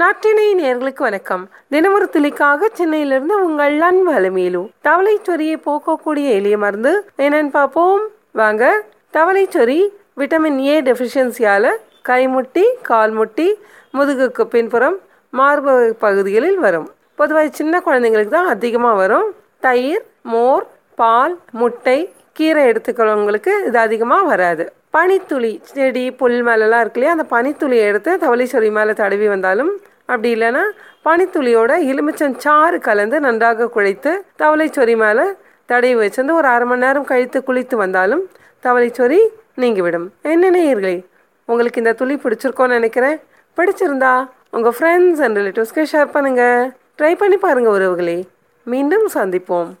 நாட்டினை நேர்களுக்கு வணக்கம். தினமொரு துளிக்காக சென்னையிலிருந்து உங்கள் அன்பு அலுமையிலு தவளை சொறியை போக்கக்கூடிய எளிய மருந்து என்னன்னு பார்ப்போம். வாங்க. தவளை சொறி விட்டமின் ஏ டெஃபிஷியன்சியால் கைமுட்டி கால்முட்டி முதுகுக்கு பின்புறம் மார்பு பகுதிகளில் வரும். பொதுவாக சின்ன குழந்தைங்களுக்கு தான் அதிகமாக வரும். தயிர் மோர் பால் முட்டை கீரை எடுத்துக்கிறவங்களுக்கு இது அதிகமாக வராது. பனித்துளி செடி புல் மேலெலாம் இருக்கு இல்லையா? அந்த பனித்துளியை எடுத்து தவளை சொறி மேலே தடவி வந்தாலும் அப்படி இல்லைன்னா பனித்துளியோட எலுமிச்சம் சாறு கலந்து நன்றாக குழைத்து தவளை சொறி மேலே தடவி வச்சிருந்து ஒரு அரை மணி நேரம் கழித்து குளித்து வந்தாலும் தவளை சொறி நீங்கிவிடும். என்ன நேயர்களே உங்களுக்கு இந்த துளி பிடிச்சிருக்கோன்னு நினைக்கிறேன். பிடிச்சிருந்தா உங்கள் ஃப்ரெண்ட்ஸ் அண்ட் ரிலேட்டிவ்ஸ்க்கு ஷேர் பண்ணுங்கள் ட்ரை பண்ணி பாருங்கள் உறவுகளே. மீண்டும் சந்திப்போம்.